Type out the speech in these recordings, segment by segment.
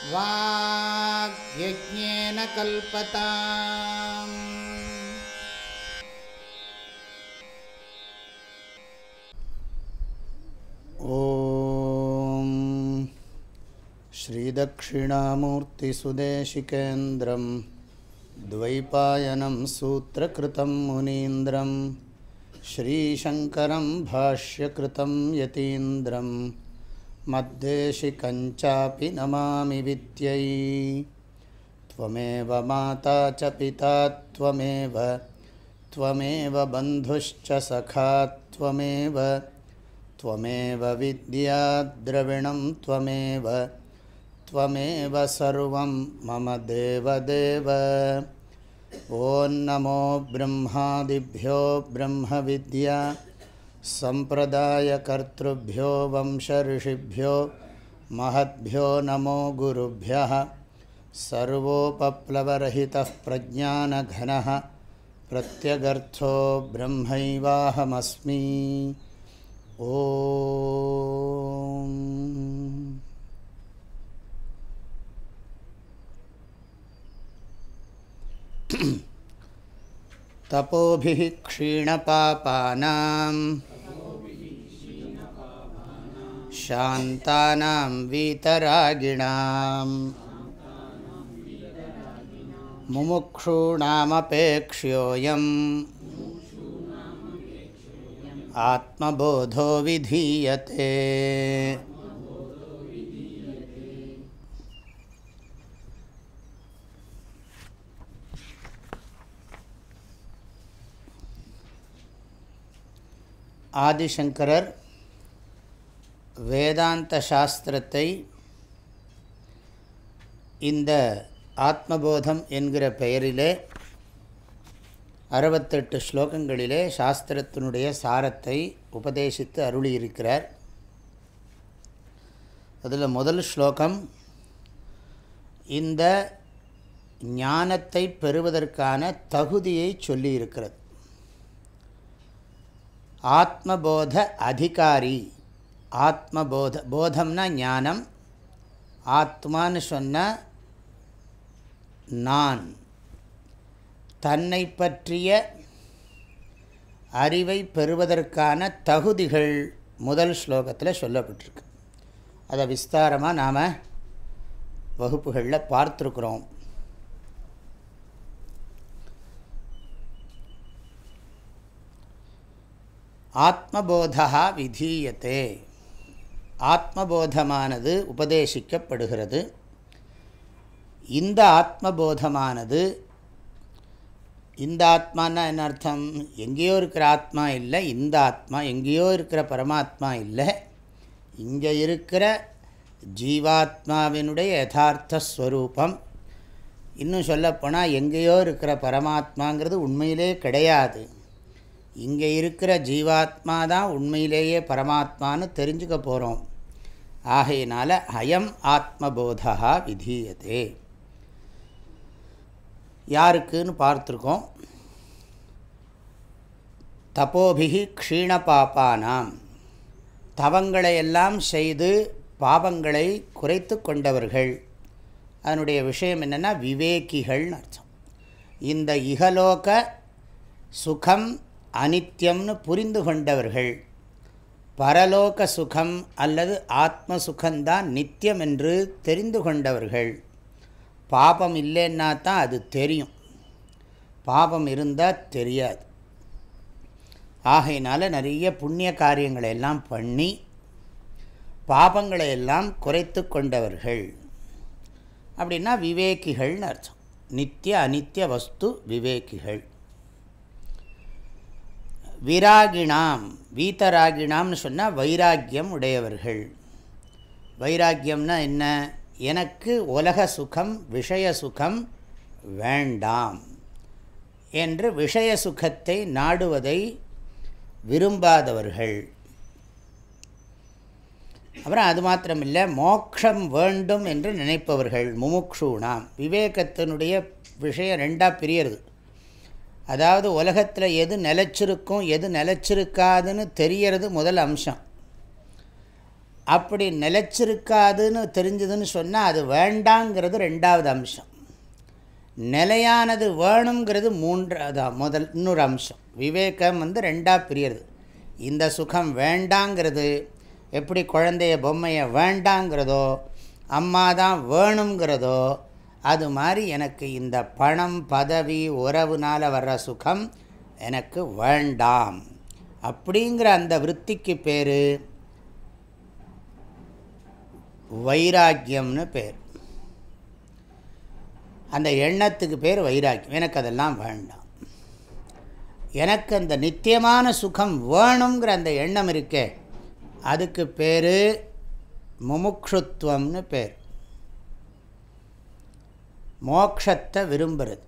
ॐ श्रीदक्षिणामूर्तिसुदेशिकेन्द्रं द्वैपायनं सूत्रकृतं मुनीन्द्रं श्रीशङ्करं भाष्यकृतं यतीन्द्रं मद्देशिकञ्चापि नमामि विद्यै। त्वमेव माता च पिता त्वमेव त्वमेव बन्धुश्च सखा त्वमेव त्वमेव विद्याद्रविणं त्वमेव त्वमेव सर्वं मम देवदेव। ॐ नमो ब्रह्मादिभ्यो ब्रह्मविद्या सम्प्रदायकर्तृभ्यो वंशऋषिभ्यो महद्भ्यो नमो गुरुभ्यः सर्वोपप्लवरहितः प्रज्ञानघनः प्रत्यगर्थो ब्रह्मैवाहमस्मि। ॐ तपोभिः क्षीणपापानां शान्तानां वीतरागिणाम् मुमुक्षूणामपेक्ष्योऽयम् आत्मबोधो विधीयते ஆதிசங்கரர் வேதாந்த சாஸ்திரத்தை இந்த ஆத்மபோதம் என்கிற பெயரிலே அறுபத்தெட்டு ஸ்லோகங்களிலே சாஸ்திரத்தினுடைய சாரத்தை உபதேசித்து அருளியிருக்கிறார். அதில் முதல் ஸ்லோகம் இந்த ஞானத்தை பெறுவதற்கான தகுதியை சொல்லியிருக்கிறது. ஆத்மபோத அதிகாரி. ஆத்மபோத போதம்னா ஞானம். ஆத்மான்னு சொன்னால் நான். தன்னை பற்றிய அறிவை பெறுவதற்கான தகுதிகள் முதல் ஸ்லோகத்தில் சொல்லப்பட்டிருக்கு. அதை விஸ்தாரமாக நாம் வகுப்புகளில் பார்த்துருக்குறோம். ஆத்மபோதா விதீயத்தை ஆத்மபோதமானது உபதேசிக்கப்படுகிறது. இந்த ஆத்மபோதமானது இந்த ஆத்மானா என்ன அர்த்தம்? எங்கேயோ இருக்கிற ஆத்மா இல்லை இந்த ஆத்மா எங்கேயோ இருக்கிற பரமாத்மா இல்லை. இங்கே இருக்கிற ஜீவாத்மாவினுடைய யதார்த்த ஸ்வரூபம். இன்னும் சொல்லப்போனால் எங்கேயோ இருக்கிற பரமாத்மாங்கிறது உண்மையிலே கிடையாது. இங்கே இருக்கிற ஜீவாத்மா தான் உண்மையிலேயே பரமாத்மான்னு தெரிஞ்சுக்க போகிறோம் ஆகையினால அயம் ஆத்மபோதா விதீயதே. யாருக்குன்னு பார்த்துருக்கோம். தப்போபிகி க்ஷீண பாப்பானாம் தவங்களை எல்லாம் செய்து பாவங்களை குறைத்து கொண்டவர்கள். அதனுடைய விஷயம் என்னென்னா விவேகிகள்னு அர்த்தம். இந்த இகலோக சுகம் அனித்யம்னு புரிந்து கொண்டவர்கள். பரலோக சுகம் அல்லது ஆத்ம சுகந்தான் நித்தியம் என்று தெரிந்து கொண்டவர்கள். பாபம் இல்லைன்னா தான் அது தெரியும். பாபம் இருந்தால் தெரியாது. ஆகையினால் நிறைய புண்ணிய காரியங்களை எல்லாம் பண்ணி பாபங்களை எல்லாம் குறைத்து கொண்டவர்கள். அப்படின்னா விவேகிகள்னு அர்த்தம். நித்திய அனித்திய வஸ்து விவேகிகள். விராகிணாம் வீத்தராகிணாம்னு சொன்னால் வைராக்கியம் உடையவர்கள். வைராக்கியம்னா என்ன? எனக்கு உலக சுகம் விஷய சுகம் வேண்டாம் என்று விஷய சுகத்தை நாடுவதை விரும்பாதவர்கள். அப்புறம் அது மாத்திரமில்லை மோக்ஷம் வேண்டும் என்று நினைப்பவர்கள் முமுக்ஷூனாம். விவேகத்தினுடைய விஷயம் ரெண்டாக பிரியறது. அதாவது உலகத்தில் எது நிலச்சிருக்கும் எது நிலச்சிருக்காதுன்னு தெரியறது முதல் அம்சம். அப்படி நிலச்சிருக்காதுன்னு தெரிஞ்சதுன்னு சொன்னால் அது வேண்டாங்கிறது ரெண்டாவது அம்சம். நிலையானது வேணுங்கிறது மூன்றாவது முதல் இன்னொரு அம்சம். விவேகம் வந்து ரெண்டாக பிரியறது. இந்த சுகம் வேண்டாங்கிறது எப்படி குழந்தைய பொம்மையை வேண்டாங்கிறதோ அம்மா தான் வேணுங்கிறதோ அது மாதிரி எனக்கு இந்த பணம் பதவி உறவுனால் வர்ற சுகம் எனக்கு வேண்டாம். அப்படிங்கிற அந்த விற்பிக்கு பேர் வைராக்கியம்னு பேர். அந்த எண்ணத்துக்கு பேர் வைராக்கியம். எனக்கு அதெல்லாம் வேண்டாம். எனக்கு அந்த நித்தியமான சுகம் வேணுங்கிற அந்த எண்ணம் இருக்கே அதுக்கு பேர் முமுக்ஷுத்வம்னு பேர். மோக்ஷத்தை விரும்புகிறது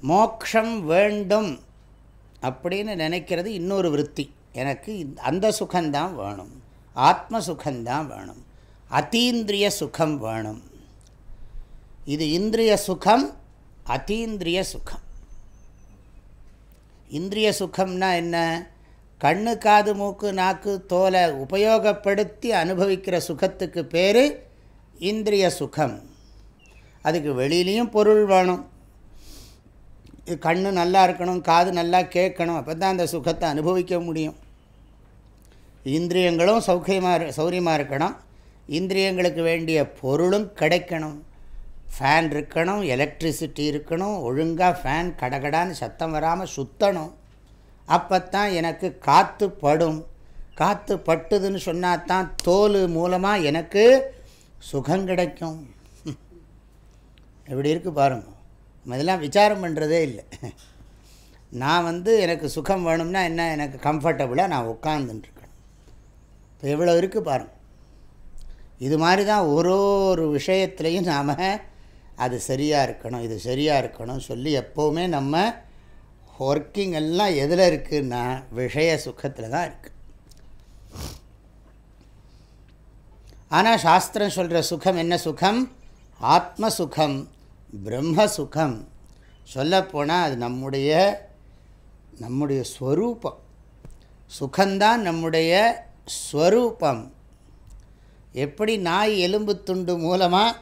மோக்ஷம் வேண்டும் அப்படின்னு நினைக்கிறது இன்னொரு விற்பி எனக்கு அந்த சுகம்தான் வேணும். ஆத்ம சுகந்தான் வேணும். அத்தீந்திரிய சுகம் வேணும். இது இந்திரிய சுகம் அத்தீந்திரிய சுகம். இந்திரிய சுகம்னா என்ன? கண்ணு காது மூக்கு நாக்கு தோலை உபயோகப்படுத்தி அனுபவிக்கிற சுகத்துக்கு பேர் இந்திரிய சுகம். அதுக்கு வெளியிலையும் பொருள் வேணும். கண் நல்லா இருக்கணும் காது நல்லா கேட்கணும் அப்போ தான் அந்த சுகத்தை அனுபவிக்க முடியும். இந்திரியங்களும் சௌக்கியமாக சௌரியமாக இருக்கணும். இந்திரியங்களுக்கு வேண்டிய பொருளும் கிடைக்கணும். ஃபேன் இருக்கணும் எலக்ட்ரிசிட்டி இருக்கணும் ஒழுங்காக ஃபேன் கடகடான்னு சத்தம் வராமல் சுற்றணும் தான் எனக்கு காற்று படும். காற்று பட்டுதுன்னு சொன்னால் தான் தோல் மூலமாக எனக்கு சுகம் கிடைக்கும். எப்படி இருக்குது பாருங்க. நம்ம இதெல்லாம் விசாரம் பண்ணுறதே இல்லை. நான் வந்து எனக்கு சுகம் வேணும்னா என்ன எனக்கு கம்ஃபர்டபுளாக நான் உட்காந்துட்டுருக்கேன் இப்போ எவ்வளோ இருக்குது பாருங்கள் இது மாதிரி தான் ஒரு ஒரு விஷயத்துலையும் நாம் அது சரியாக இருக்கணும் இது சரியாக இருக்கணும் சொல்லி எப்போவுமே நம்ம ஒர்க்கிங் எல்லாம் எதில் இருக்குன்னா விஷய சுகத்தில் தான் இருக்குது ஆனால் சாஸ்திரம் சொல்கிற சுகம் என்ன சுகம்? ஆத்ம சுகம். பிரம்ம சுகம் சொல்லப்போனால் அது நம்முடைய நம்முடைய ஸ்வரூபம். சுகந்தான் நம்முடைய ஸ்வரூபம். எப்படி நாய் எலும்பு துண்டு மூலமாக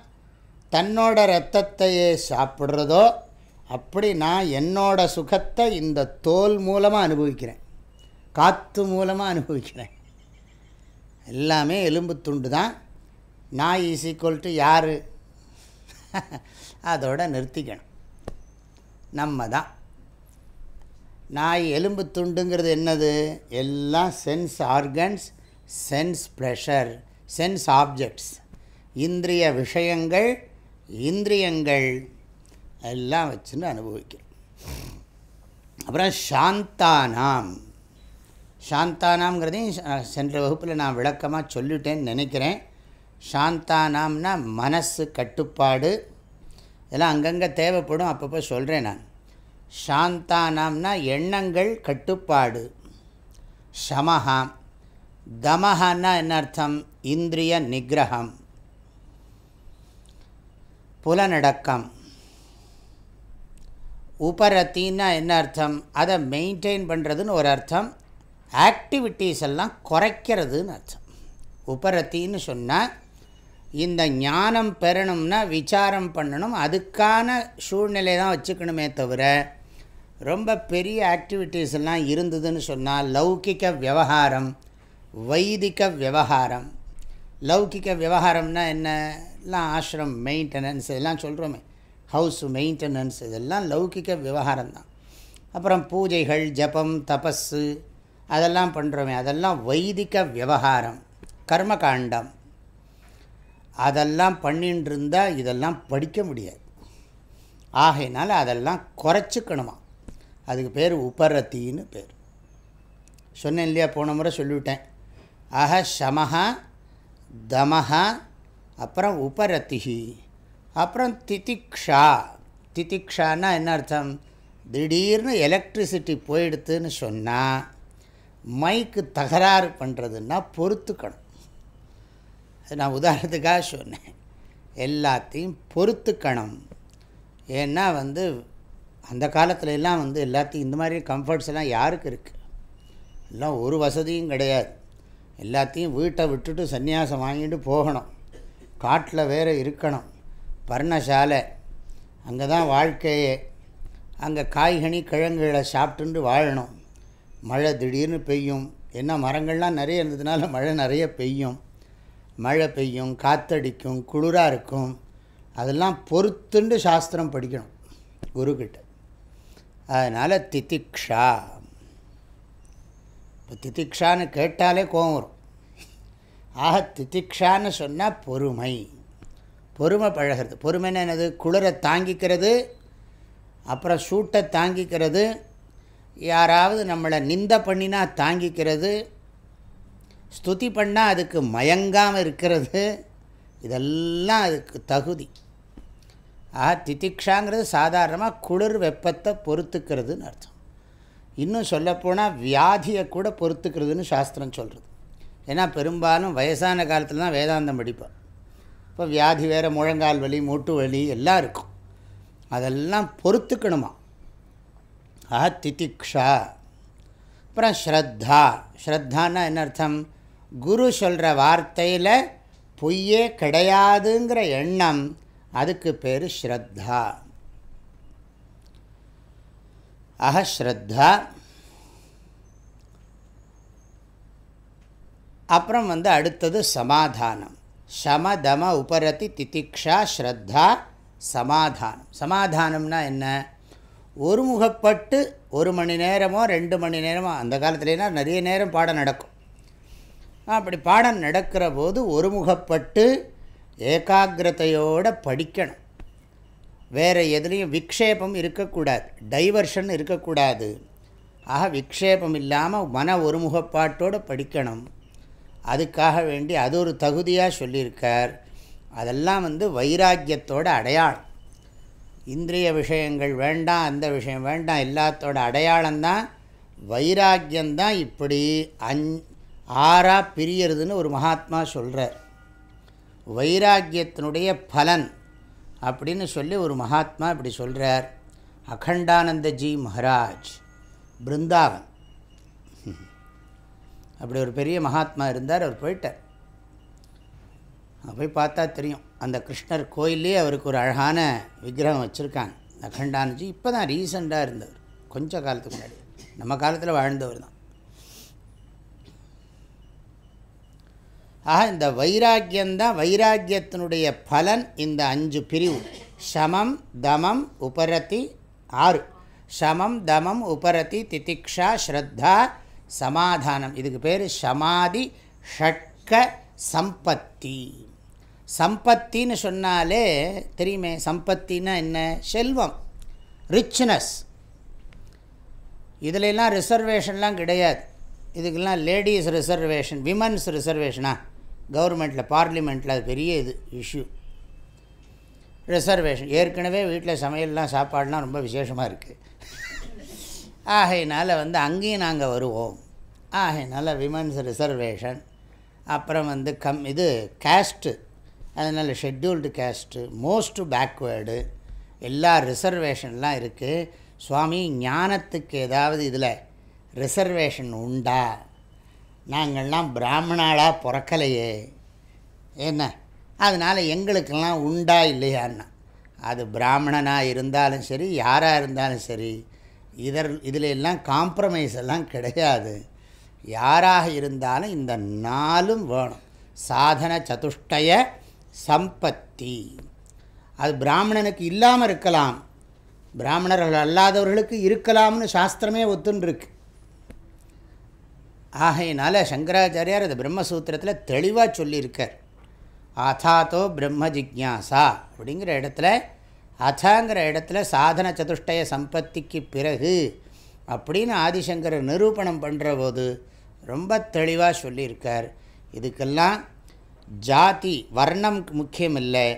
தன்னோட ரத்தத்தையே சாப்பிட்றதோ அப்படி நான் என்னோட சுகத்தை இந்த தோல் மூலமாக அனுபவிக்கிறேன். காற்று மூலமாக அனுபவிக்கிறேன். எல்லாமே எலும்பு துண்டு தான் நாய் இஸ் ஈக்குவல் டு யார்? அதோட நிறுத்திக்கணும். நம்ம தான் நாய் எலும்பு துண்டுங்கிறது என்னது? எல்லாம் sense organs sense pressure sense objects இந்திரிய விஷயங்கள் இந்திரியங்கள் எல்லாம் வச்சுன்னு அனுபவிக்கிறோம் அப்புறம் சாந்தானாம். சாந்தானாம்ங்கிறதையும் சென்ற வகுப்பில் நான் விளக்கமாக சொல்லிட்டேன்னு நினைக்கிறேன். சாந்தானாம்னா மனசு கட்டுப்பாடு இதெல்லாம் அங்கங்கே தேவைப்படும். அப்பப்போ சொல்கிறேன் நான். சாந்தானாம்னா எண்ணங்கள் கட்டுப்பாடு. சமஹாம் தமஹான்னா என்ன அர்த்தம்? இந்திரிய நிகிரகம். புலனடக்கம். உபரத்தின்னா என்ன அர்த்தம்? அதை மெயின்டைன் பண்ணுறதுன்னு ஒரு அர்த்தம். ஆக்டிவிட்டீஸ் எல்லாம் குறைக்கிறதுன்னு அர்த்தம். உபரத்தின்னு சொன்னால் இந்த ஞானம் பெறணும்னா விசாரம் பண்ணணும். அதுக்கான சூழ்நிலை தான் வச்சுக்கணுமே தவிர ரொம்ப பெரிய ஆக்டிவிட்டீஸ் எல்லாம் இருந்ததுன்னு சொன்னால் லௌகிக விவகாரம் வைதிக விவகாரம். லௌகிக விவகாரம்னா என்ன? எல்லாம் ஆசிரம் மெயின்டெனன்ஸ் இதெல்லாம் சொல்கிறோமே ஹவுஸ் மெயின்டெனன்ஸ் இதெல்லாம் லௌகிக விவகாரம் தான். அப்புறம் பூஜைகள் ஜபம் தபஸு அதெல்லாம் பண்ணுறோமே அதெல்லாம் வைதிக விவகாரம் கர்மகாண்டம் அதெல்லாம் பண்ணின்னு இருந்தால் இதெல்லாம் படிக்க முடியாது. ஆகையினால அதெல்லாம் குறைச்சிக்கணுமா? அதுக்கு பேர் உபரத்தின்னு பேர். சொன்னேன் இல்லையா போன முறை சொல்லிவிட்டேன். ஆக சமஹா தமஹா அப்புறம் உபரத்திஹி அப்புறம் திதிக்ஷா. திதிக்ஷான்னா என்ன அர்த்தம்? திடீர்னு எலக்ட்ரிசிட்டி போயிடுத்துன்னு சொன்னால் மைக்கு தகராறு பண்ணுறதுன்னா பொறுத்துக்கணும். நான் உதாரணத்துக்காக சொன்னேன். எல்லாத்தையும் பொறுத்துக்கணும். ஏன்னா வந்து அந்த காலத்துல எல்லாம் வந்து எல்லாத்தையும் இந்த மாதிரி கம்ஃபர்ட்ஸ் எல்லாம் யாருக்கு இருக்குது எல்லாம் ஒரு வசதியும் கிடையாது. எல்லாத்தையும் வீட்டை விட்டுட்டு சன்னியாசம் வாங்கிட்டு போகணும். காட்டில் வேறு இருக்கணும். பர்ணசாலை அங்கே தான் வாழ்க்கையே. அங்கே காய்கனி கிழங்குகளை சாப்பிட்டுண்டு வாழணும். மழை திடீர்னு பெய்யும். என்ன மரங்கள்லாம் நிறைய இருந்ததுனால மழை நிறைய பெய்யும். மழை பெய்யும் காத்தடிக்கும் குளிராக இருக்கும். அதெல்லாம் பொறுத்துண்டு சாஸ்திரம் படிக்கணும் குருக்கிட்ட. அதனால் திதிக்ஷா. இப்போ திதிக்ஷான்னு கேட்டாலே கோவம் வரும். ஆக திதிக்ஷான்னு சொன்னால் பொறுமை. பொறுமை பழகிறது. பொறுமைன்னு என்னது? குளிரை தாங்கிக்கிறது அப்புறம் சூட்டை தாங்கிக்கிறது யாராவது நம்மளை நிந்த பண்ணினா தாங்கிக்கிறது ஸ்துதி பண்ணால் அதுக்கு மயங்காமல் இருக்கிறது இதெல்லாம் அதுக்கு தகுதி. ஆக திதிக்ஷாங்கிறது சாதாரணமாக குளிர் வெப்பத்தை பொறுத்துக்கிறதுன்னு அர்த்தம். இன்னும் சொல்லப்போனால் வியாதியை கூட பொறுத்துக்கிறதுன்னு சாஸ்திரம் சொல்கிறது ஏன்னா பெரும்பாலும் வயசான காலத்தில் தான் வேதாந்தம் படிப்போம். இப்போ வியாதி வேறு முழங்கால் வலி மூட்டு வலி எல்லாம் இருக்கும். அதெல்லாம் பொறுத்துக்கணுமா? ஆஹா திதிக்ஷா அப்புறம் ஸ்ரத்தா. ஸ்ரத்தான்னா என்ன அர்த்தம்? குரு சொல்கிற வார்த்தையில் பொய்யே கிடையாதுங்கிற எண்ணம் அதுக்கு பேர் ஸ்ரத்தா. அஹஸ்ரத்தா அப்புறம் வந்து அடுத்தது சமாதானம். சமதம உபரதி திதிக்ஷா ஸ்ரத்தா சமாதானம். சமாதானம்னா என்ன? ஒருமுகப்பட்டு ஒரு மணி நேரமோ ரெண்டு மணி நேரமோ அந்த காலத்துலனா நிறைய நேரம் பாடம் நடக்கும். அப்படி பாடம் நடக்கிற போது ஒருமுகப்பட்டு ஏகாகிரதையோடு படிக்கணும். வேறு எதுலேயும் விக்ஷேபம் இருக்கக்கூடாது. டைவர்ஷன் இருக்கக்கூடாது. ஆக விக்ஷேபம் இல்லாமல் மன ஒருமுகப்பாட்டோடு படிக்கணும். அதுக்காக வேண்டி அது ஒரு தகுதியாக சொல்லியிருக்கார். அதெல்லாம் வந்து வைராக்கியத்தோட அடையாளம். இந்திரிய விஷயங்கள் வேண்டாம் அந்த விஷயம் வேண்டாம் எல்லாத்தோட அடையாளம்தான் வைராக்கியந்தான் இப்படி அஞ் ஆறாக பிரியறதுன்னு ஒரு மகாத்மா சொல்கிறார் வைராக்கியத்தினுடைய பலன் அப்படின்னு சொல்லி ஒரு மகாத்மா இப்படி சொல்கிறார் அகண்டானந்தஜி மகாராஜ் பிருந்தாவன். அப்படி ஒரு பெரிய மகாத்மா இருந்தார் அவர் போயிட்டார். போய் பார்த்தா தெரியும் அந்த கிருஷ்ணர் கோயிலே அவருக்கு ஒரு அழகான விக்கிரகம் வச்சுருக்காங்க. அகண்டானஜி இப்போ தான் ரீசண்டாக இருந்தவர் கொஞ்சம் காலத்துக்கு முன்னாடி. நம்ம காலத்தில் வாழ்ந்தவர் தான். ஆக இந்த வைராக்கியந்தான் வைராக்கியத்தினுடைய பலன் இந்த அஞ்சு பிரிவு. சமம் தமம் உபரதி ஆறு. சமம் தமம் உபரதி திதிக்ஷா ஸ்ரத்தா சமாதானம். இதுக்கு பேர் சமாதி ஷட்க சம்பத்தி. சம்பத்தின்னு சொன்னாலே தெரியுமே சம்பத்தின்னா என்ன? செல்வம். ரிச்னஸ் இதுலலாம் ரிசர்வேஷன்லாம் கிடையாது. இதுக்கெல்லாம் லேடிஸ் ரிசர்வேஷன் விமன்ஸ் ரிசர்வேஷனா கவர்மெண்ட்டில் பார்லிமெண்ட்டில் அது பெரிய இது இஷ்யூ ரிசர்வேஷன் ஏற்கனவே வீட்டில் சமையல்லாம் சாப்பாடுலாம் ரொம்ப விசேஷமாக இருக்குது ஆகையினால் வந்து அங்கேயும் நாங்கள் வருவோம். ஆகையினால் விமன்ஸ் ரிசர்வேஷன் அப்புறம் வந்து கம் இது கேஸ்ட்டு அதனால் ஷெட்யூல்டு கேஸ்ட்டு மோஸ்ட்டு பேக்வேர்டு எல்லா ரிசர்வேஷன்லாம் இருக்குது சுவாமி ஞானத்துக்கு ஏதாவது இதில் ரிசர்வேஷன் உண்டா? நாங்கள்லாம் பிராமணாளாக பிறக்கலையே. என்ன? அதனால் எங்களுக்கெல்லாம் உண்டா இல்லையான்னா? அது பிராமணனாக இருந்தாலும் சரி யாராக இருந்தாலும் சரி இதர் இதில் எல்லாம் காம்ப்ரமைஸ் எல்லாம் கிடையாது. யாராக இருந்தாலும் இந்த நாளும் வேணும். சாதன சதுஷ்டய சம்பத்தி. அது பிராமணனுக்கு இல்லாமல் இருக்கலாம். பிராமணர்கள் அல்லாதவர்களுக்கு இருக்கலாம்னு சாஸ்திரமே ஒத்துன்ருக்கு ஆகையினால சங்கராச்சாரியார் அது பிரம்மசூத்திரத்தில் தெளிவாக சொல்லியிருக்கார். அதாத்தோ பிரம்ம ஜிக்யாசா அப்படிங்கிற இடத்துல அதாங்கிற இடத்துல சாதன சதுஷ்டய சம்பத்திக்கு பிறகு அப்படின்னு ஆதிசங்கர் நிரூபணம் பண்ணுற போது ரொம்ப தெளிவாக சொல்லியிருக்கார். இதுக்கெல்லாம் ஜாதி வர்ணம் முக்கியம் இல்லை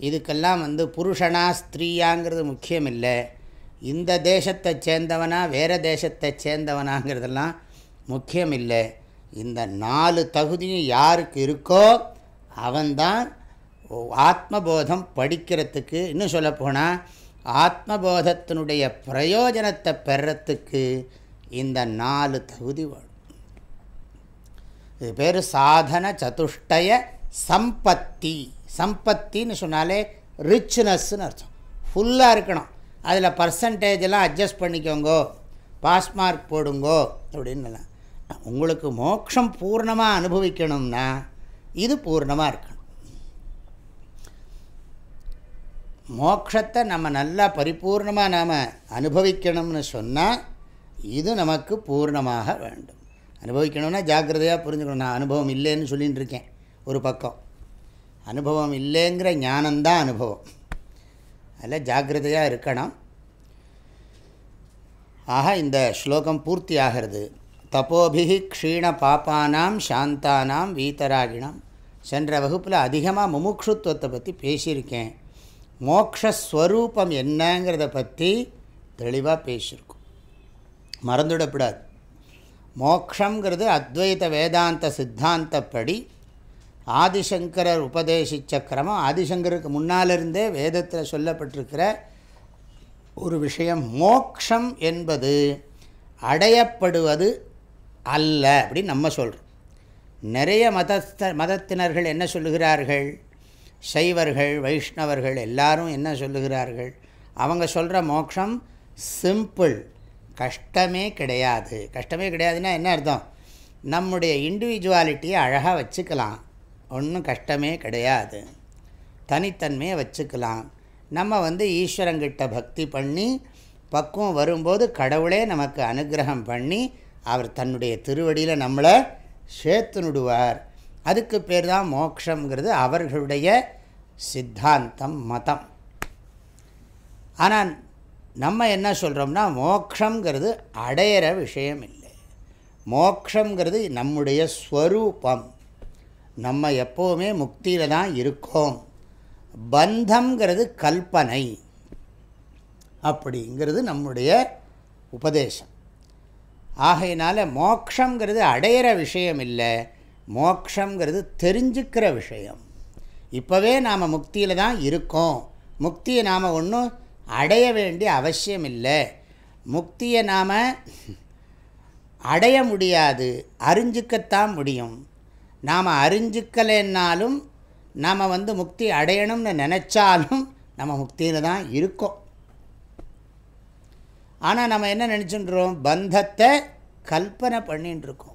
இதுக்கெல்லாம் வந்து புருஷனா ஸ்திரீயாங்கிறது முக்கியம் இல்லை இந்த தேசத்தை சேர்ந்தவனா வேறு தேசத்தை சேர்ந்தவனாங்கிறதெல்லாம் முக்கியம் இல்லை இந்த நாலு தகுதியும் யாருக்கு இருக்கோ அவன்தான் ஆத்மபோதம் படிக்கிறதுக்கு இன்னும் சொல்லப்போனால் ஆத்மபோதத்தினுடைய பிரயோஜனத்தை பெறத்துக்கு இந்த நாலு தகுதி வேணும். இது பேர் சாதன சதுஷ்டய சம்பத்தி. சம்பத்தின்னு சொன்னாலே ரிச்னஸ்ன்னு அர்த்தம். ஃபுல்லாக இருக்கணும். அதில் பர்சன்டேஜெல்லாம் அட்ஜஸ்ட் பண்ணிக்கோங்கோ. பாஸ் மார்க் போடுங்கோ. அப்படின்னு உங்களுக்கு மோட்சம் பூர்ணமாக அனுபவிக்கணும்னா இது பூர்ணமாக இருக்கணும். மோக்ஷத்தை நம்ம நல்லா பரிபூர்ணமாக நாம் அனுபவிக்கணும்னு சொன்னால் இது நமக்கு பூர்ணமாக வேண்டும். அனுபவிக்கணும்னா ஜாக்கிரதையாக புரிஞ்சுக்கணும். நான் அனுபவம் இல்லைன்னு சொல்லின்னு இருக்கேன். ஒரு பக்கம். அனுபவம் இல்லைங்கிற ஞானந்தான் அனுபவம். அதில் ஜாக்கிரதையாக இருக்கணும். ஆக இந்த ஸ்லோகம் பூர்த்தி ஆகிறது தப்போபிகி க்ஷீண பாப்பானாம் சாந்தானாம் வீத்தராகிணம். சென்ற வகுப்பில் அதிகமாக முமுட்சுத்துவத்தை பற்றி பேசியிருக்கேன். மோக்ஷஸ்வரூபம் என்னங்கிறத பற்றி தெளிவாக பேசியிருக்கோம். மறந்துவிடக்கூடாது மோக்ஷங்கிறது அத்வைத வேதாந்த சித்தாந்தப்படி ஆதிசங்கரர் உபதேசித்த கிரமம். ஆதிசங்கருக்கு முன்னாலிருந்தே வேதத்தில் சொல்லப்பட்டிருக்கிற ஒரு விஷயம் மோக்ஷம் என்பது அடையப்படுவது அல்ல அப்படின்னு நம்ம சொல்கிறோம் நிறைய மதஸ்த மதத்தினர்கள் என்ன சொல்லுகிறார்கள்? சைவர்கள் வைஷ்ணவர்கள் எல்லாரும் என்ன சொல்லுகிறார்கள்? அவங்க சொல்கிற மோட்சம் சிம்பிள். கஷ்டமே கிடையாது. கஷ்டமே கிடையாதுன்னா என்ன அர்த்தம்? நம்முடைய இண்டிவிஜுவாலிட்டியை அழகாக வச்சுக்கலாம். ஒன்றும் கஷ்டமே கிடையாது. தனித்தன்மையை வச்சுக்கலாம். நம்ம வந்து ஈஸ்வரங்கிட்ட பக்தி பண்ணி பக்குவம் வரும்போது கடவுளே நமக்கு அனுகிரகம் பண்ணி அவர் தன்னுடைய திருவடியில் நம்மளை சேர்த்துனுடுவார். அதுக்கு பேர் தான் மோக்ஷங்கிறது அவர்களுடைய சித்தாந்தம் மதம். ஆனால் நம்ம என்ன சொல்கிறோம்னா மோக்ஷங்கிறது அடையிற விஷயம் இல்லை. மோக்ஷங்கிறது நம்முடைய ஸ்வரூபம். நம்ம எப்போவுமே முக்தியில் தான் இருக்கோம். பந்தம்ங்கிறது கல்பனை. அப்படிங்கிறது நம்முடைய உபதேசம். ஆகையினால மோக்ஷங்கிறது அடையிற விஷயம் இல்லை. மோக்ஷங்கிறது தெரிஞ்சுக்கிற விஷயம். இப்போவே நாம் முக்தியில் தான் இருக்கோம். முக்தியை நாம் ஒன்றும் அடைய வேண்டிய அவசியம் இல்லை. முக்தியை நாம் அடைய முடியாது. அறிஞ்சிக்கத்தான் முடியும். நாம் அறிஞ்சிக்கலைன்னாலும் நாம் வந்து முக்தி அடையணும்னு நினச்சாலும் நம்ம முக்தியில் தான் இருக்கோம். ஆனால் நம்ம என்ன நினச்சின்றோம்? பந்தத்தை கல்பனை பண்ணின்னு இருக்கோம்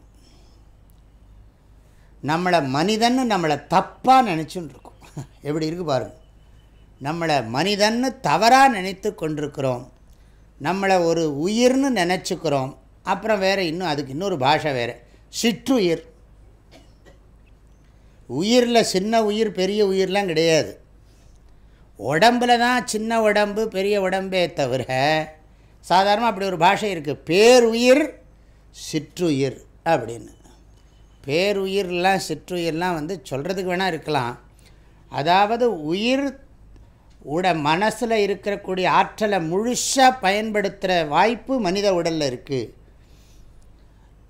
நம்மளை மனிதன்னு நம்மளை தப்பாக நினச்சின்னு இருக்கோம் எப்படி இருக்கு பாருங்கள் நம்மளை மனிதன்னு தவறாக நினைத்து கொண்டிருக்கிறோம். நம்மளை ஒரு உயிர்னு நினச்சிக்கிறோம். அப்புறம் வேறு இன்னும் அதுக்கு இன்னொரு பாஷை வேறு. சிற்றுயிர். உயிரில் சின்ன உயிர் பெரிய உயிர்லாம் கிடையாது. உடம்பில் தான் சின்ன உடம்பு பெரிய உடம்பே தவிர சாதாரணமாக அப்படி ஒரு பாஷை இருக்குது பேருயிர் சிற்றுயிர் அப்படின்னு. பேருயிர்லாம் சிற்றுயிர்லாம் வந்து சொல்கிறதுக்கு வேணால் இருக்கலாம். அதாவது உயிர் உட மனசில் இருக்கக்கூடிய ஆற்றலை முழுசாக பயன்படுத்துகிற வாய்ப்பு மனித உடலில் இருக்குது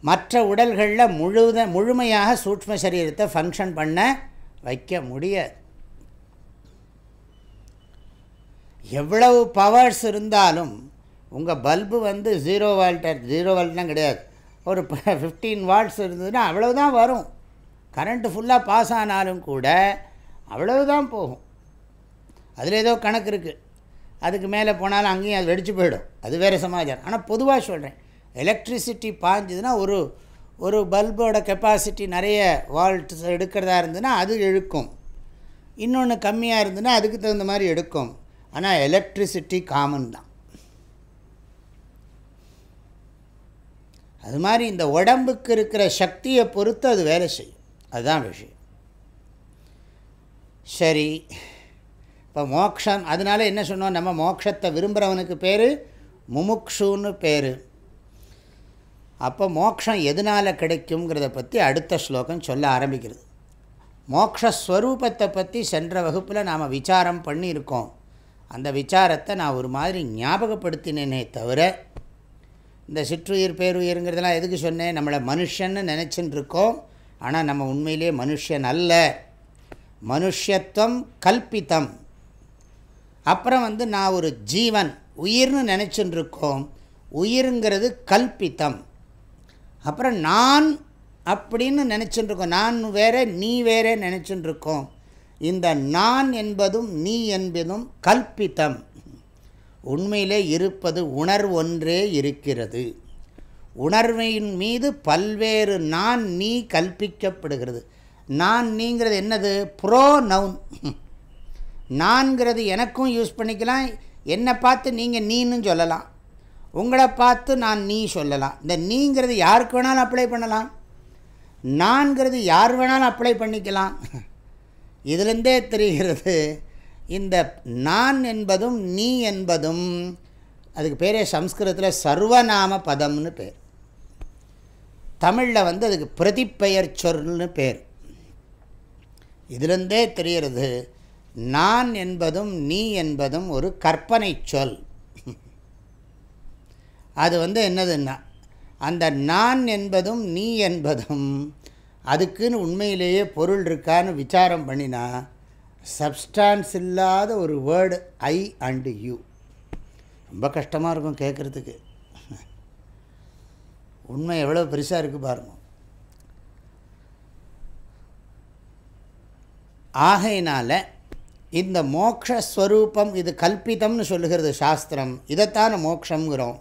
மற்ற உடல்களில் முழுத முழுமையாக சூட்ச்ம சரீரத்தை ஃபங்க்ஷன் பண்ண வைக்க முடியாது. எவ்வளவு பவர்ஸ் இருந்தாலும் உங்கள் பல்பு வந்து ஜீரோ வால்ட்டர் ஜீரோ வால்ட்லாம் கிடையாது. ஒரு ஃபிஃப்டீன் வாட்ஸ் இருந்ததுன்னா அவ்வளவுதான் வரும். கரண்ட்டு ஃபுல்லாக பாஸ் ஆனாலும் கூட அவ்வளவுதான் போகும். அதில் ஏதோ கணக்கு இருக்குது அதுக்கு மேலே போனாலும் அங்கேயும் அது வெடிச்சு போயிடும். அது வேறு சமாச்சாரம். ஆனால் பொதுவாக சொல்கிறேன் எலக்ட்ரிசிட்டி பாய்ஞ்சதுன்னா ஒரு ஒரு பல்போட கெப்பாசிட்டி நிறைய வால்ட்ஸ் எடுக்கிறதா இருந்ததுன்னா அது இழுக்கும். இன்னொன்று கம்மியாக இருந்ததுன்னா அதுக்கு தகுந்த மாதிரி எடுக்கும். ஆனால் எலக்ட்ரிசிட்டி காமன் தான். அது மாதிரி இந்த உடம்புக்கு இருக்கிற சக்தியை பொறுத்து அது வேலை செய்யும். அதுதான் விஷயம். சரி இப்போ மோக்ஷம் அதனால் என்ன சொன்னோம்? நம்ம மோக்ஷத்தை விரும்புகிறவனுக்கு பேர் முமுக்ஷுன்னு பேர். அப்போ மோக்ஷம் எதனால் கிடைக்குங்கிறத பற்றி அடுத்த ஸ்லோகம் சொல்ல ஆரம்பிக்கிறது. மோக்ஷஸ்வரூபத்தை பற்றி சென்ற வகுப்பில் நாம் விசாரம் பண்ணியிருக்கோம். அந்த விசாரத்தை நான் ஒரு மாதிரி ஞாபகப்படுத்தினேனே தவிர இந்த சிற்றுயிர் பேருயிருங்கிறதுலாம் எதுக்கு சொன்னேன்? நம்மளை மனுஷன்னு நினச்சின்னு இருக்கோம் ஆனால் நம்ம உண்மையிலேயே மனுஷன் அல்ல. மனுஷத்துவம் கல்பித்தம். அப்புறம் வந்து நான் ஒரு ஜீவன் உயிர்னு நினச்சின்னு இருக்கோம் உயிருங்கிறது கல்பித்தம். அப்புறம் நான் அப்படின்னு நினச்சின்னு இருக்கோம் நான் வேறே நீ வேறே நினச்சின்னு இருக்கோம் இந்த நான் என்பதும் நீ என்பதும் கல்பித்தம். உண்மையிலே இருப்பது உணர்வு ஒன்றே இருக்கிறது. உணர்வின் மீது பல்வேறு நான் நீ கல்பிக்கப்படுகிறது. நான் நீங்கிறது என்னது? ப்ரோ நவுன் நான்கிறது எனக்கும் யூஸ் பண்ணிக்கலாம். என்னை பார்த்து நீங்கள் நீன்னு சொல்லலாம். உங்களை பார்த்து நான் நீ சொல்லலாம். இந்த நீங்கிறது யாருக்கு வேணாலும் அப்ளை பண்ணலாம். நான்கிறது யார் வேணாலும் அப்ளை பண்ணிக்கலாம். இதுலேருந்தே தெரிகிறது. இந்த நான் என்பதும் நீ என்பதும் அதுக்கு பேரே சம்ஸ்கிருதத்தில் சர்வநாம பதம்னு பேர். தமிழில் வந்து அதுக்கு பிரதிப்பெயர் சொல்னு பேர். இதிலிருந்தே தெரிகிறது நான் என்பதும் நீ என்பதும் ஒரு கற்பனை சொல். அது வந்து என்னதுன்னா அந்த நான் என்பதும் நீ என்பதும் அதுக்குன்னு உண்மையிலேயே பொருள் இருக்கான்னு விசாரம் பண்ணினா சப்ஸ்டான்ஸ் இல்லாத ஒரு வேர்டு ஐ அண்டு யூ ரொம்ப கஷ்டமாக இருக்கும் கேட்குறதுக்கு உண்மை எவ்வளோ பெருசாக இருக்குது பாருங்க. ஆகையினால் இந்த மோக்ஷஸ்வரூபம் இது கல்பிதம்னு சொல்லுகிறது சாஸ்திரம். இதைத்தான் மோக்ஷங்கிறோம்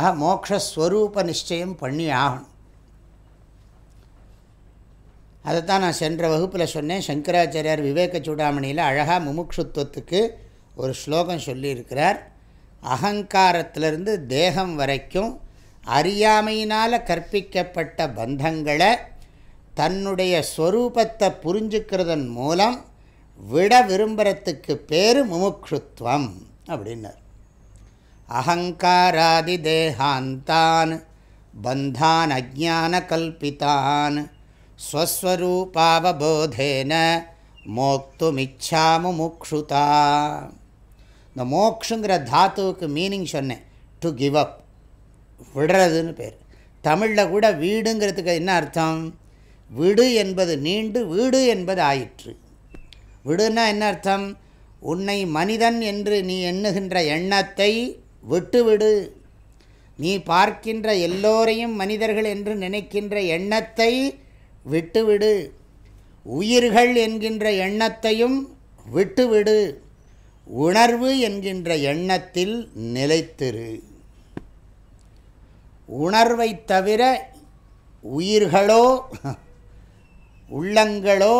ஆக மோக்ஷஸ்வரூப நிச்சயம் பண்ணி ஆகணும். அதைத்தான் நான் சென்ற வகுப்பில் சொன்னேன். சங்கராச்சாரியார் விவேக சூடாமணியில் அழகாக முமுட்சுத்துவத்துக்கு ஒரு ஸ்லோகம் சொல்லியிருக்கிறார். அகங்காரத்திலிருந்து தேகம் வரைக்கும் அறியாமையினால் கற்பிக்கப்பட்ட பந்தங்களை தன்னுடைய ஸ்வரூபத்தை புரிஞ்சுக்கிறதன் மூலம் விட விரும்புகிறத்துக்கு பேர் முமுக்ஷுத்வம் அப்படின்னார். அகங்காராதி தேகாந்தான் பந்தான் அஜான கல்பித்தான் ஸ்வஸ்வரூபாவபோதேன மோக்துமிச்சாமு முக்ஷுதா இந்த மோக்ஷுங்கிற தாத்துவுக்கு மீனிங் சொன்னேன். டு கிவ் அப் விடுறதுன்னு பேர். தமிழில் கூட வீடுங்கிறதுக்கு என்ன அர்த்தம்? விடு என்பது நீண்டு வீடு என்பது ஆயிற்று. விடுன்னா என்ன அர்த்தம்? உன்னை மனிதன் என்று நீ எண்ணுகின்ற எண்ணத்தை விட்டுவிடு. நீ பார்க்கின்ற எல்லோரையும் மனிதர்கள் என்று நினைக்கின்ற எண்ணத்தை விட்டுவிடு. உயிர்கள் என்கின்ற எண்ணத்தையும் விட்டுவிடு. உணர்வு என்கின்ற எண்ணத்தில் நிலைத்திரு. உணர்வை தவிர உயிர்களோ உள்ளங்களோ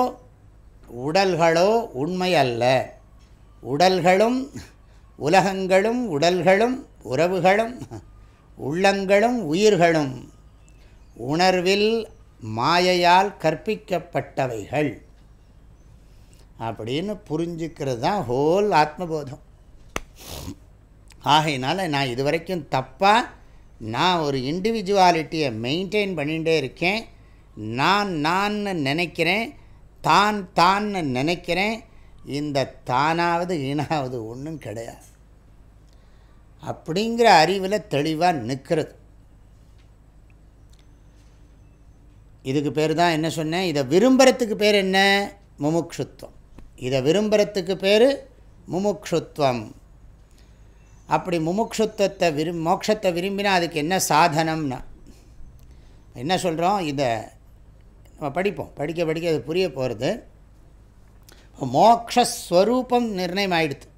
உடல்களோ உண்மை அல்ல. உடல்களும் உலகங்களும் உடல்களும் உறவுகளும் உள்ளங்களும் உயிர்களும் உணர்வில் மாயையால் கற்பிக்கப்பட்டவைகள். அப்படின்னு புரிஞ்சுக்கிறது தான் ஹோல் ஆத்மபோதம். ஆகையினால நான் இது வரைக்கும் தப்பாக நான் ஒரு இண்டிவிஜுவாலிட்டியை மெயின்டைன் பண்ணிகிட்டே இருக்கேன். நான் நான் நினைக்கிறேன். தான் தான் நினைக்கிறேன். இந்த தானாவது ஈனாவது ஒன்றும் கிடையாது. அப்படிங்கிற அறிவில் தெளிவாக நிற்கிறது இதுக்கு பேர் தான் என்ன சொன்னேன்? இதை விரும்புகிறத்துக்கு பேர் என்ன? முமுக்ஷுத்வம் இதை விரும்புகிறத்துக்கு பேர் முமுக்ஷுத்வம் அப்படி முமுக்ஷுத்வத்தை விரும் மோட்சத்தை விரும்பினா அதுக்கு என்ன சாதனம்னா? என்ன சொல்கிறோம் இதை நம்ம படிப்போம். படிக்க படிக்க அது புரிய போகிறது மோக்ஷஸ்வரூபம் நிர்ணயம் ஆகிடுது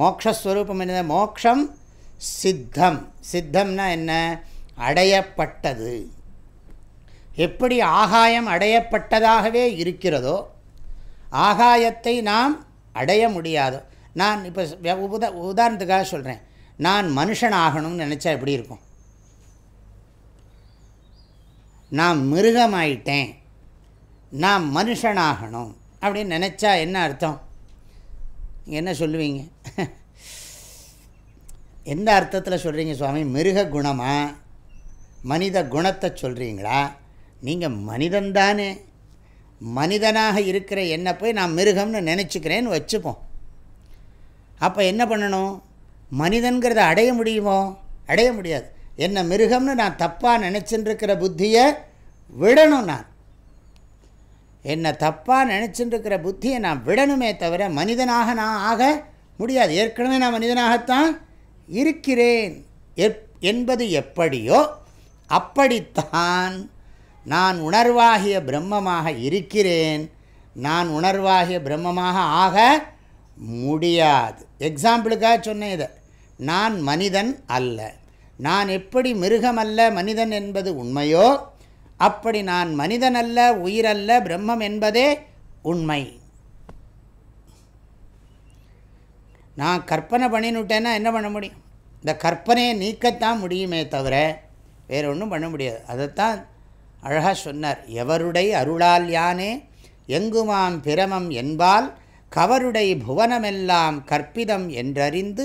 மோக்ஷஸ்வரூபம் என்ன மோக்ஷம் சித்தம். சித்தம்னா என்ன? அடையப்பட்டது. எப்படி ஆகாயம் அடையப்பட்டதாகவே இருக்கிறதோ ஆகாயத்தை நாம் அடைய முடியாதோ. நான் இப்போ உத உதாரணத்துக்காக சொல்கிறேன் நான் மனுஷன் ஆகணும்னு நினச்சா எப்படி இருக்கும்? நான் மிருகமாயிட்டேன். நான் மனுஷனாகணும் அப்படின்னு நினச்சா என்ன அர்த்தம்? நீங்கள் என்ன சொல்லுவீங்க? எந்த அர்த்தத்தில் சொல்கிறீங்க சுவாமி? மிருக குணமா? மனித குணத்தை சொல்கிறீங்களா நீங்கள் மனிதன்தானே மனிதனாக இருக்கிற என்னை போய் நான் மிருகம்னு நினச்சிக்கிறேன்னு வச்சுப்போம். அப்போ என்ன பண்ணணும்? மனிதன்கிறத அடைய முடியுமோ? அடைய முடியாது. என்னை மிருகம்னு நான் தப்பாக நினச்சிட்டுருக்கிற புத்தியை விடணும் நான். என்னை தப்பாக நினச்சிட்டுருக்கிற புத்தியை நான் விடணுமே தவிர மனிதனாக நான் ஆக முடியாது. ஏற்கனவே நான் மனிதனாகத்தான் இருக்கிறேன். என்பது எப்படியோ அப்படித்தான் நான் உணர்வாகிய பிரம்மமாக இருக்கிறேன். நான் உணர்வாகிய பிரம்மமாக ஆக முடியாது. எக்ஸாம்பிளுக்காக சொன்னேன் இதை. நான் மனிதன் அல்ல. நான் எப்படி மிருகம் அல்ல மனிதன் என்பது உண்மையோ? அப்படி நான் மனிதன் அல்ல உயிரல்ல பிரம்மம் என்பதே உண்மை. நான் கற்பனை பண்ணினுட்டேன்னா என்ன பண்ண முடியும்? இந்த கற்பனையை நீக்கத்தான் முடியுமே தவிர வேறு ஒன்றும் பண்ண முடியாது. அதைத்தான் அழகாக சொன்னார் எவருடைய அருளால் யானே எங்குமாம் பிரமம் என்பால் கவருடை புவனமெல்லாம் கற்பிதம் என்றறிந்து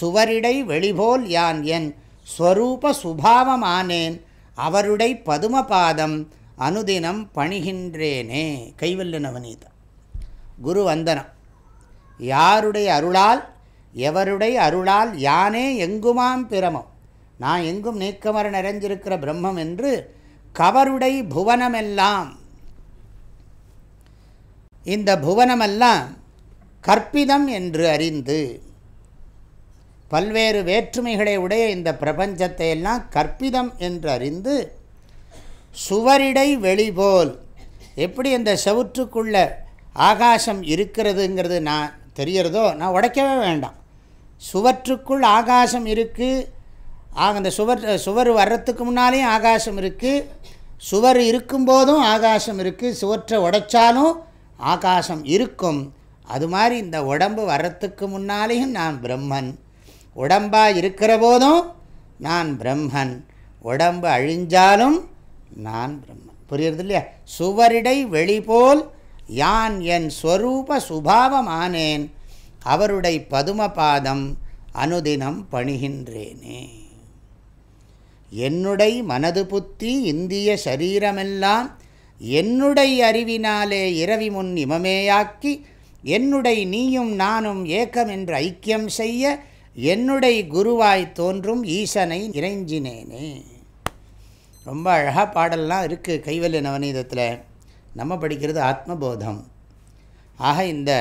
சுவரிடை வெளிபோல் யான் என் ஸ்வரூப சுபாவமானேன் அவருடை பதுமபாதம் அனுதினம் பணிகின்றேனே. கைவல்ல நவநீதம் குரு வந்தனம் யாருடைய அருளால் எவருடைய அருளால் யானே எங்குமாம் பிரமம்? நான் எங்கும் நீக்கமர நிறைஞ்சிருக்கிற பிரம்மம் என்று கவருடை புவனமெல்லாம். இந்த புவனமெல்லாம் கற்பிதம் என்று அறிந்து பல்வேறு வேற்றுமைகளை உடைய இந்த பிரபஞ்சத்தை எல்லாம் கற்பிதம் என்று அறிந்து சுவரிடை வெளிபோல் எப்படி அந்த செவுற்றுக்குள்ள ஆகாசம் இருக்கிறதுங்கிறது நான் தெரியறதோ நான் உடைக்கவே வேண்டாம். சுவற்றுக்குள் ஆகாசம் இருக்குது ஆக அந்த சுவர் சுவர் வர்றதுக்கு முன்னாலேயும் ஆகாசம் இருக்குது சுவர் இருக்கும்போதும் ஆகாசம் இருக்குது சுவற்றை உடைச்சாலும் ஆகாசம் இருக்கும். அது மாதிரி இந்த உடம்பு வர்றதுக்கு முன்னாலேயும் நான் பிரம்மன். உடம்பாக இருக்கிற போதும் நான் பிரம்மன். உடம்பு அழிஞ்சாலும் நான் பிரம்மன். புரியுறது இல்லையா? சுவரிடை வெளிபோல் யான் என் ஸ்வரூப சுபாவமானேன். அவருடைய பதுமபாதம் அனுதினம் பணிகின்றேனே. என்னுடைய மனது புத்தி இந்திய சரீரமெல்லாம் என்னுடைய அறிவினாலே இரவி முன் இமமேயாக்கி என்னுடைய நீயும் நானும் ஏக்கம் என்று ஐக்கியம் செய்ய என்னுடைய குருவாய் தோன்றும் ஈசனை இறைஞ்சினேனே. ரொம்ப அழகாக பாடல்லாம் இருக்குது கைவல்ய நவநீதத்தில். நம்ம படிக்கிறது ஆத்மபோதம். ஆக இந்த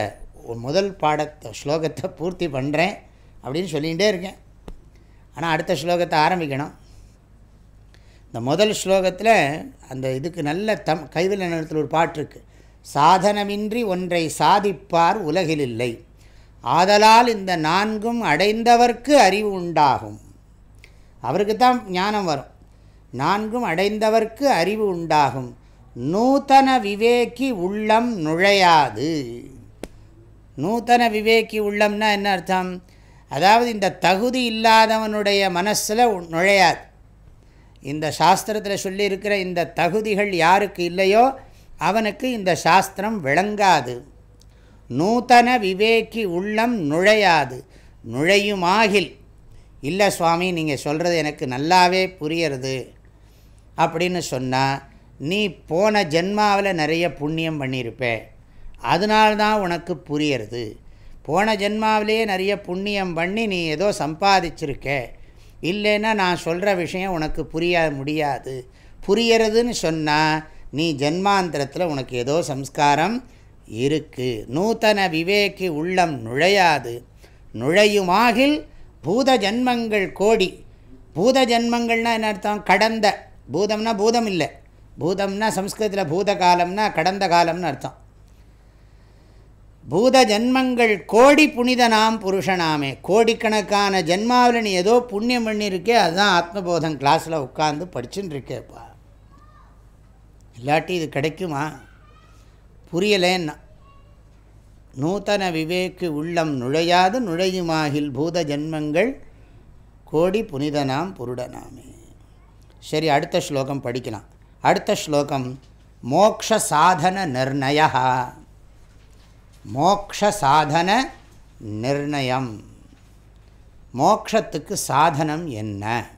முதல் பாடத்தை ஸ்லோகத்தை பூர்த்தி பண்ணுறேன் அப்படின்னு சொல்லிகிட்டே இருக்கேன். ஆனால் அடுத்த ஸ்லோகத்தை ஆரம்பிக்கணும். இந்த முதல் ஸ்லோகத்தில் அந்த இதுக்கு நல்ல தம் கைவில் நிலத்தில் ஒரு பாட்டு இருக்குது சாதனமின்றி ஒன்றை சாதிப்பார் உலகில் இல்லை ஆதலால் இந்த நான்கும் அடைந்தவர்க்கு அறிவு உண்டாகும். அவருக்கு தான் ஞானம் வரும். நான்கும் அடைந்தவர்க்கு அறிவு உண்டாகும். நூத்தன விவேக்கி உள்ளம் நுழையாது. நூத்தன விவேக்கி உள்ளம்னா என்ன அர்த்தம்? அதாவது இந்த தகுதி இல்லாதவனுடைய மனசில் நுழையாது. இந்த சாஸ்திரத்தில் சொல்லியிருக்கிற இந்த தகுதிகள் யாருக்கு இல்லையோ அவனுக்கு இந்த சாஸ்திரம் விளங்காது. நூத்தன விவேக்கி உள்ளம் நுழையாது. நுழையுமாகில். இல்லை சுவாமி நீங்கள் சொல்கிறது எனக்கு நல்லாவே புரியறது. அப்படின்னு சொன்னால் நீ போன ஜென்மாவில் நிறைய புண்ணியம் பண்ணியிருப்ப. அதனால்தான் உனக்கு புரியறது. போன ஜென்மாவிலேயே நிறைய புண்ணியம் பண்ணி நீ ஏதோ சம்பாதிச்சிருக்க. இல்லைன்னா நான் சொல்கிற விஷயம் உனக்கு புரிய முடியாது. புரியறதுன்னு சொன்னால் நீ ஜென்மாந்திரத்தில் உனக்கு ஏதோ சம்ஸ்காரம் இருக்குது நூத்தன விவேக்கி உள்ளம் நுழையாது. நுழையுமாகில் பூத ஜன்மங்கள் கோடி. பூத ஜன்மங்கள்னால் என்ன அர்த்தம்? கடந்த. பூதம்னா பூதம் இல்லை. பூதம்னா சம்ஸ்கிருதத்தில் பூத காலம்னா கடந்த காலம்னு அர்த்தம். பூத ஜென்மங்கள் கோடி புனிதனாம் புருஷனாமே. கோடிக்கணக்கான ஜென்மாவில் நீ ஏதோ புண்ணியம் பண்ணியிருக்கே அதுதான் ஆத்மபோதம் கிளாஸில் உட்காந்து படிச்சுன்னு இருக்கேப்பா இல்லாட்டி இது கிடைக்குமா? புரியலேன்னா. நூத்தன விவேக்கு உள்ளம் நுழையாது நுழையுமாகில் பூத ஜென்மங்கள் கோடி புனிதனாம் புருடனாமே. சரி அடுத்த ஸ்லோகம் படிக்கலாம். அடுத்த ஸ்லோகம் மோக்ஷ சாதன நிர்ணயா. மோக்ஷ சாதன நிர்ணயம். மோக்ஷத்துக்கு சாதனம் என்ன?